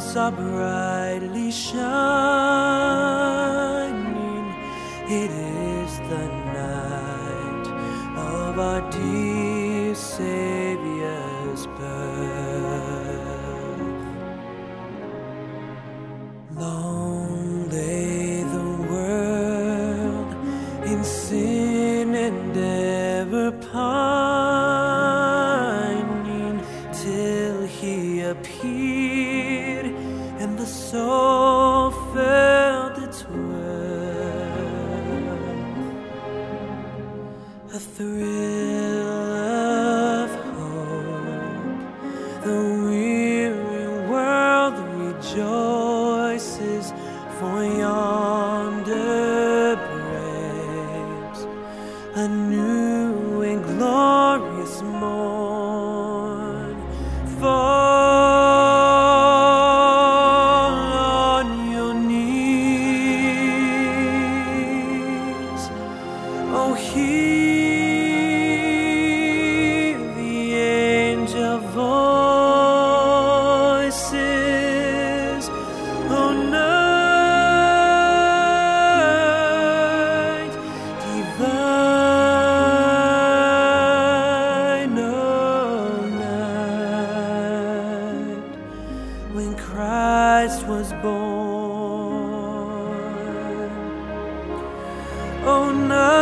stars are brightly shining. It is the night of our dear Savior's birth. Long lay the world in sin and ever pining felt its worth. A thrill of hope, the weary world rejoices, for yonder Christ was born. Oh, night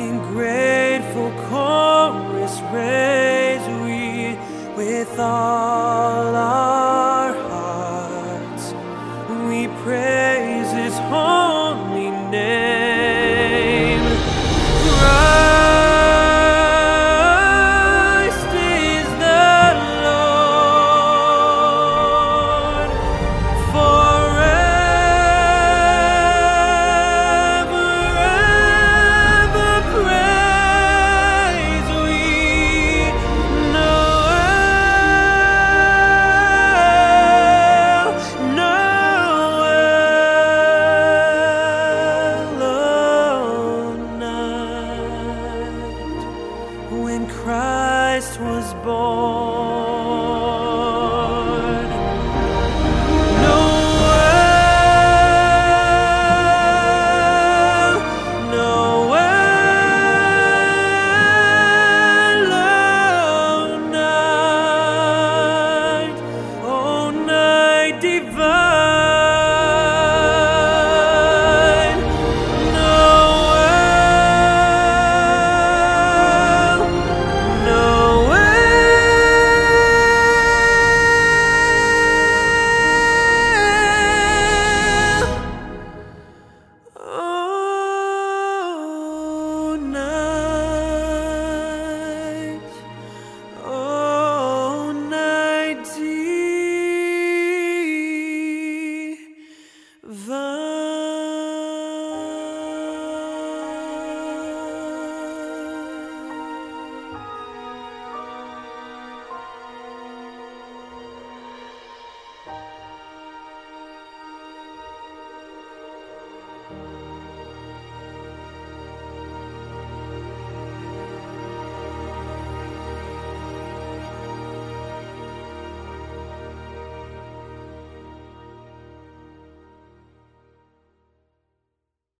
in grateful chorus raise we with all our hearts. We praise His holy was born. the